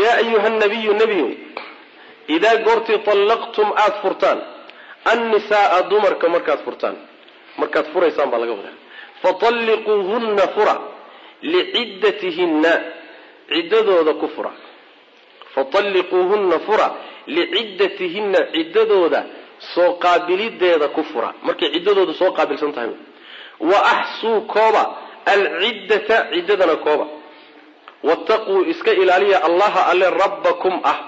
yaa ayuha nabiyu nebiyow idaa goortii tallaqtum aada furtaan. Annisaaa dumarka markaad furtaan. Markaad furaysaan baa laga wadaa. Fatalliquuhunna fura liciddatihinna ciddadooda ku fura. Fatalliquuhunna fura liciddatihinna ciddadooda soo qaabilideeda ku fura. Markay ciddadooda soo qaabilsan tahay. Wa axsuu kooba alciddata ciddadana kooba wattaquu iska ilaaliya allaha alle rabbakum ah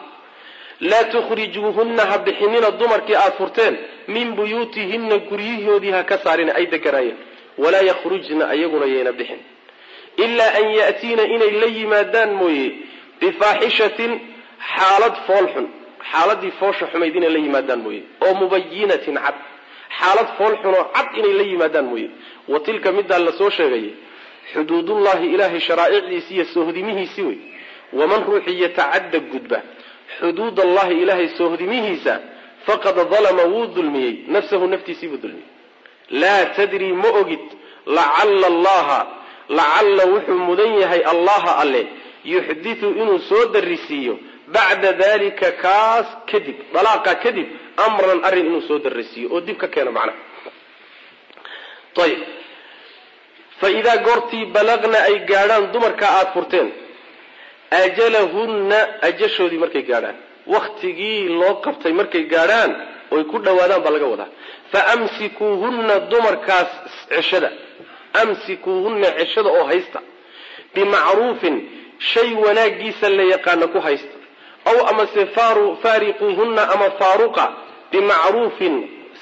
laa tukhrijuuhunna ha bixinina dumarkii aada furteen min buyuutihinna guryihoodii ha ka saarina ay deganaayeen walaa yakhrujna ayaguna yayna bixin ilaa an ya'tiina inay la yimaadaan mooye bifaaxishatin xaalad foolxun xaaladii foosha xumayd inay la yimaadaan mooye oo mubayinatin cad xaalad foolxunoo cad inay la yimaadaan mooye wa tilka middaa la soo sheegayay xuduudullahi ilaahay sharaa'icdiisi iyo soohdimihiisi wey waman ruuxii yatacadda gudba. Xuduud allahi ilaahay soohdimihiisa faqad dalama wuu dulmiyey. Nafsahu naftiisiibuu dulmiyey. Laa tadrii ma ogid. Lacalla allaha lacalla wuxuu mudan yahay allaha alle. Yuxditu inuu soo darisiiyo bacda dalika kaas kadib dalaaqa kadib amran arrin inuu soo darisiiyo oo dib ka keeno macnaha ayib fa idaa goortii balagna ay gaadhaan dumarka aada furteen ajalahunna ajashoodii markay gaadhaan waktigii loo qabtay markay gaadhaan oy ku dhowaadaan baa laga wadaa fa amsikuuhunna dumarkaas ceshada amsikuuhunna ceshada oo haysta bimacruufin shay wanaagiisa la yaqaana ku haysta aw amase faariquuhunna ama faaruqa bimacruufin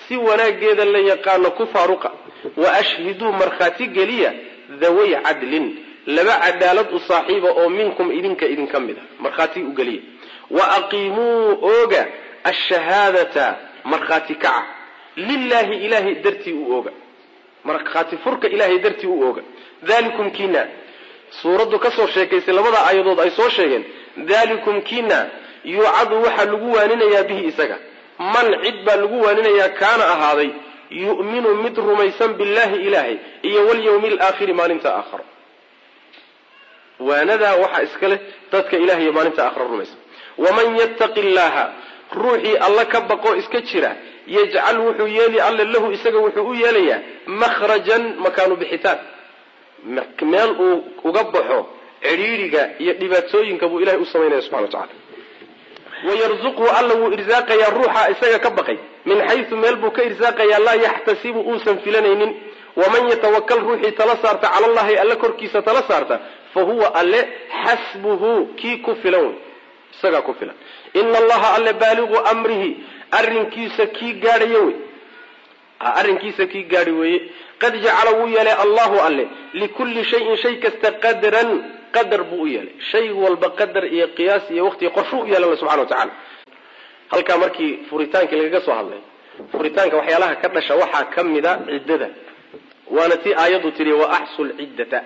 si wanaageeda la yaqaano ku faaruqa wa ashhiduu markhaati geliya daway cadlin laba cadaalad u saaxiiba oo minkum idinka idinka mid a markhaati u geliya. Wa aqiimuu ooga ashahaadata markhaati kaca. Lilaahi ilaahay dartii u ooga. Markhaati furka ilaahay dartii u ooga. Dalikum kiina. Suuraddu ka soo sheekaysay labada aayadood ay soo sheegeen. Dalikum kiina. Yuucadu waxaa lagu waaninayaa bihi isaga man cid baa lagu waaninayaa kaana ahaaday yu'minu mid rumaysan billaahi ilaahay iyo walyawmi alaakhiri maalinta aakharo waanadaa waxaa iska leh dadka ilahay iyo maalinta aakharo rumaysan waman yattaqi illaaha ruuxii alla ka baqo iska jira yajcal wuxuu yeeli alle lahu isaga wuxuu u yeelayaa makhrajan makaanu bixitaan. Meel uu uga baxo cidhiidhiga iyo dhibaatooyinka buu ilahay u samaynaya subxana wa tacala wayarzuqhu alla wuu irsaaqayaa ruuxa isaga ka baqay min xaysu meel buu ka irsaaqayaa laa yaxtasibu uusan filanaynin waman yatawakal ruuxii tala saarta cala allahi alle korkiisa tala saarta fa huwa alle xasbuhu kii ku filan wey isagaa ku filan ina allaha alle baaligu amrihi arrinkiisa kii gaadhaya wey arrinkiisa kii gaadhi weeye qad jacala wuu yeelay allahu alle likulli shayin shay kasta qadran qadar buu u yeelay. Shay walba qadar iyo qiyaas iyo waqti qorshu u yeelan subxana wa tacala halkaa markii furitaankii lagaga soo hadlay furitaanka waxyaalaha ka dhasha waxaa ka mida ciddada. Waana tii aayaddu tidhi wa axsul ciddata.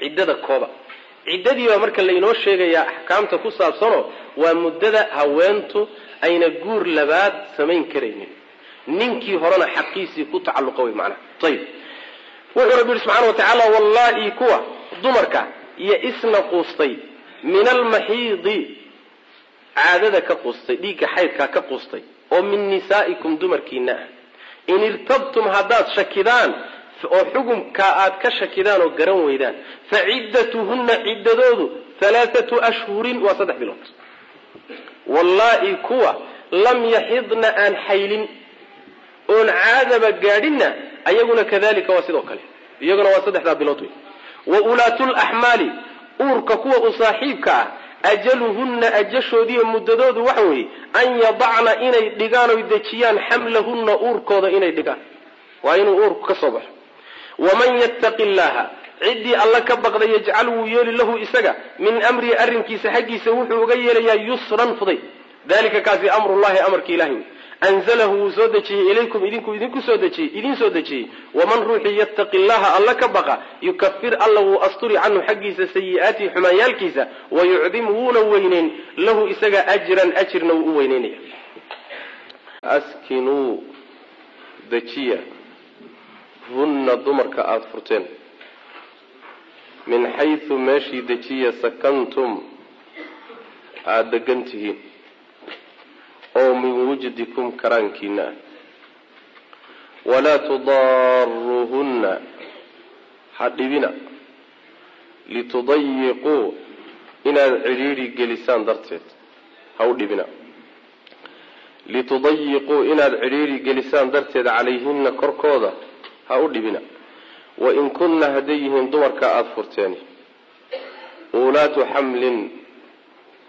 Ciddada kooba. Ciddadii baa marka laynoo sheegayaa axkaamta ku saabsanoo waa muddada haweentu ayna guur labaad samayn karaynin. Ninkii horena xaqiisii ku tacalluqa wey macnaha. Ayib wuxuu rabbi yihi subxana wa tacaala wallaahi kuwa dumarka iyo isna quustay. Min almaxiidi caadada ka quustay dhiigga xaydkaa ka quustay. Oo min nisaa'ikum dumarkiina ah in irtabtum haddaad shakidaan oo xukumkaa aad ka shakidaan oo garan weydaan fa ciddatuhunna ciddadoodu halaathatu ashhurin waa saddex bilood. Wallaahi kuwa lam yaxidna aan xaylin oon caadaba gaadhinna ayaguna kadalika waa sidoo kale. Iyaguna waa saddexdaa bilood wey wa ulaatulaxmaali uurka kuwa u saaxiibka ah ajaluhunna ajashoodiiyo muddadoodu waxa weeye an yadacna inay dhigaan oy dejiyaan xamlahunna uurkooda inay dhigaan. Waa inuu uurku ka soo baxo. Waman yattaqi llaha ciddii alla ka baqday yajcal wuu yeeli lahu isaga min amrihi arrinkiisa xaggiisa wuxuu uga yeelayaa yusran fuday. Dalika kaasi amrullahi amarki ilahi wey anzalahu wuu soo dejiyey ilaykum idinku idinku soo dejiyey idiin soo dejiyey waman ruuxii yattaqi llaha alla ka baqa yukafir alla wuu asturi canhu xaggiisa sayi'aatihi xumaanyaalkiisa wayucdim wuuna weyneyn lahu isaga ajran ajirna wuu u weyneynaya askinuu dejiya hunna dumarka aada furteen min xaysu meeshii dejiya sakantum aada degan tihiin oo min wujdikum karaankiina ah walaa tudaaruuhunna ha dhibina. Litudayiquu inaad cidhiidhi gelisaan darteed ha u dhibina. Litudayiquu inaad cidhiidhi gelisaan darteed calayhinna korkooda ha u dhibina. Wain kunna hadday yihiin dumarka aada furteen. Uulaatu xamlin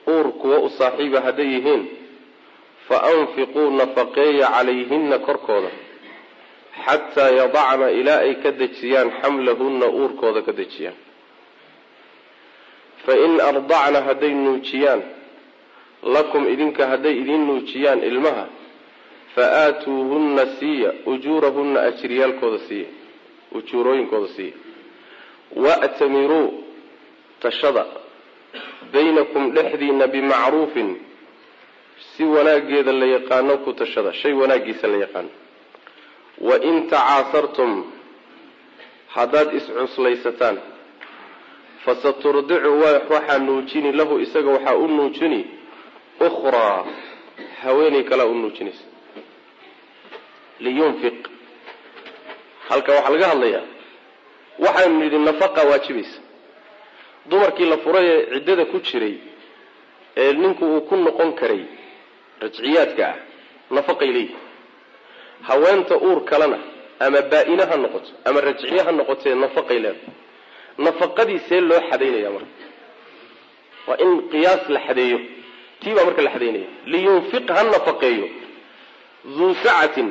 uur kuwa u saaxiiba hadday yihiin fa anfiquu nafaqeeya calayhinna korkooda xataa yadacna ilaa ay ka dejiyaan xamlahunna uurkooda ka dejiyaan fain ardacna hadday nuujiyaan lakum idinka hadday idiin nuujiyaan ilmaha fa aatuuhunna siiya ujuurahunna ajriyaalkooda siiya ujuurooyinkooda siiya wa'tamiruu tashada baynakum dhexdiina bimacruufin si wanaageeda la yaqaano ku tashada shay wanaagiisa la yaqaano. Wain tacaasartum haddaad iscuslaysataan fasaturdicu waxaa nuujini lahu isaga waxaa u nuujini ukhraa haweeney kalaa u nuujinaysa. Liyunfiq. Halka waxaa laga hadlayaa waxaynu nidhi nafaqa waajibaysa. Dumarkii la furay ee ciddada ku jiray ee ninku uu ku noqon karay rajciyaadka ah nafaqay leeyihi haweenta uur kalena ama baa-ine ha noqoto ama rajciye ha noqotee nafaqay leedahay nafaqadii see loo xadaynaya marka. Waa in qiyaas la xadeeyo tii baa marka la xadaynaya liyunfiq ha nafaqeeyo. Duu sacatin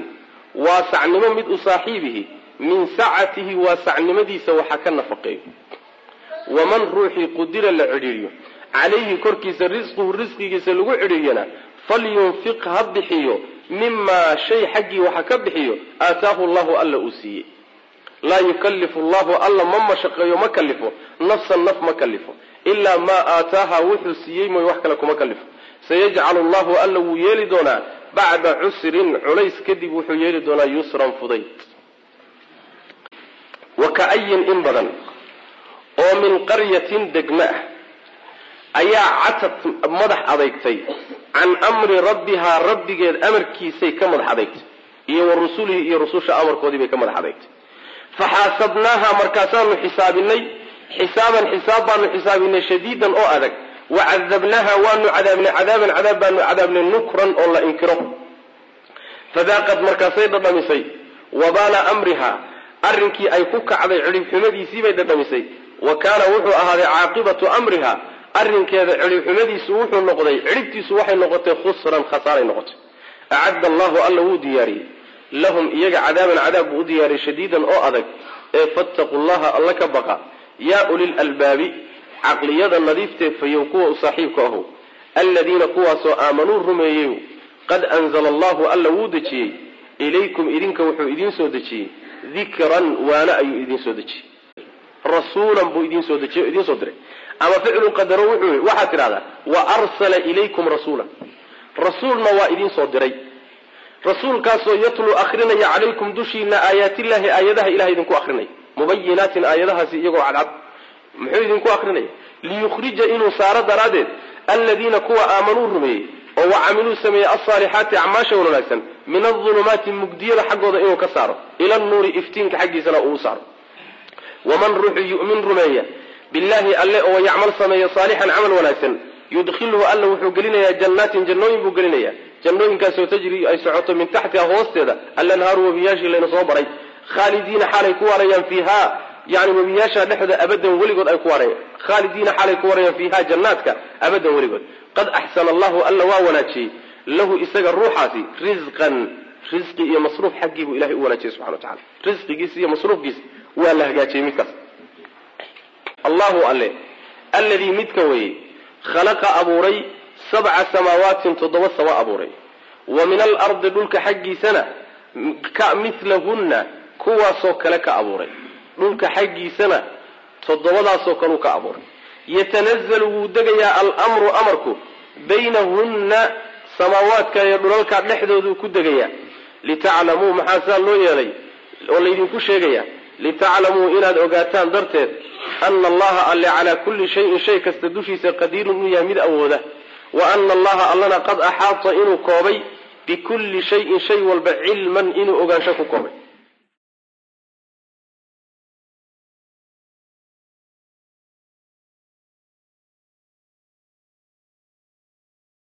waa sacnimo mid u saaxiibihi min sacatihi waa sacnimadiisa waxa ka nafaqeeyo. Waman ruuxii qudira la cidhiiriyo calayhi korkiisa risquhu risqigiisa lagu cidhiiriyana falyunfiq ha bixiyo. Mimaa shay xaggii waxa ka bixiyo aataahu llahu alla uu siiyey. Laa yukallifu llahu alla ma mashaqeeyo ma kalifo nafsan naf ma kalifo ilaa maa aataaha wuxuu siiyey mooy wax kale kuma kalifo sayajcalu llahu alla wuu yeeli doonaa. Bacda cusrin culays kadib wuxuu yeeli doonaa yusran fudayd. Wa ka-ayin in badan. Oo min qaryatin degma ah ayaa catad madax adeygtay can amri rabbihaa rabbigeed amarkiisay ka madax adeygtay iyo wa rusulihi iyo rususha amarkoodii bay ka madax adeygtay faxaasabnaaha markaasaanu xisaabinay xisaaban xisaab baanu xisaabinay shadiidan oo adag. Wacadabnaaha waanu cadaabnay cadaaban cadaab baanu cadaabnay nukran oo la inkiro. Fadaaqad markaasay dhadhamisay. Wabaala amriha arrinkii ay ku kacday cidhibxumadiisiibay dhadhamisay. Wa kaana wuxuu ahaaday caaqibatu amriha arrinkeeda cidhibxumadiisu wuxuu noqday cidhibtiisu waxay noqotay khusran khasaaray noqotay. Acadda allahu alla wuu diyaariyey. Lahum iyaga cadaaban cadaab buu u diyaariyey shadiidan oo adag ee fattaqu llaha alla ka baqa. Yaa ulil albaabi caqliyada nadiiftee fayow kuwa u saaxiibka ahu aladiina kuwaasoo aamanuu rumeeyey qad anzala allahu alla wuu dejiyey. Ilaykum idinka wuxuu idiin soo dejiyey. Dikran waana ayuu idiin soo dejiyey rasuulan buu idiin soo dejiye idiin soo diray. Ama ficlu qadaro wuxuu waxaad tidhahdaa wa arsala ilaykum rasuulan. Rasuulna waa idiin soo diray. Rasuulkaasoo yatluu akrinaya calaykum dushiina aayaatillahi aayadaha ilahay idinku akrinaya mubayinaatin aayadahaasi iyagoo cadcad muxuu idinku akrinaya liyukhrija inuu saaro daraaddeed aladiina kuwa aamanuu rumeeyey oo wacamiluu sameeyey alsaalixaati acmaasha wanaagsan min adulumaati mugdiyada xaggooda inuu ka saaro ila nuuri iftiinka xaggiisana uu saaro waman ruuxu yu'min rumeeya. Billahi alle oo yacmal sameeya saalixan camal wanaagsan. Yudkhiluhu alla wuxuu gelinayaa jannaatin jannooyin buu gelinayaa. Jannooyinkaasoo tajri ay socoto min taxtiha hoosteeda alanhaaru webiyaashii layna soo baray. Khaalidiina xaalay ku waarayaan fiiha yani webiyaasha dhexdooda abadan weligood ay ku waarayaan khaalidiina xaalay ku waarayaan fiiha jannaadka abadan weligood. Qad axsana allahu alla waa wanaajiyey. Lahu isaga ruuxaasi risqan risqi iyo masruuf xaggii buu ilahay u wanaajiyey subxana wa tacala risqigiisa iyo masruufkiisa waa la hagaajiyey midkaas allahu alle alladii midka weeye khalaqa abuuray sabca samaawaatin toddoba samo abuuray. Wa min alardi dhulka xaggiisana ka milahunna kuwaasoo kale ka abuuray. Dhulka xaggiisana toddobadaasoo kaleu ka abuuray. Yatanazalu wuu degayaa almru amarku baynahunna samaawaadka iyo dhulalka dhexdooduu ku degayaa. Litaclamuu maxaa saa loo yeelay oo laydinku sheegaya litaclamuu inaad ogaataan darteed ana allaha alle calaa kulli shayin shay kasta dushiisa qadiirun inuu yahay mid awooda wa ana allaha allana qad axaata inuu koobay bikulli shayin shay walba cilman inuu ogaansho ku koobay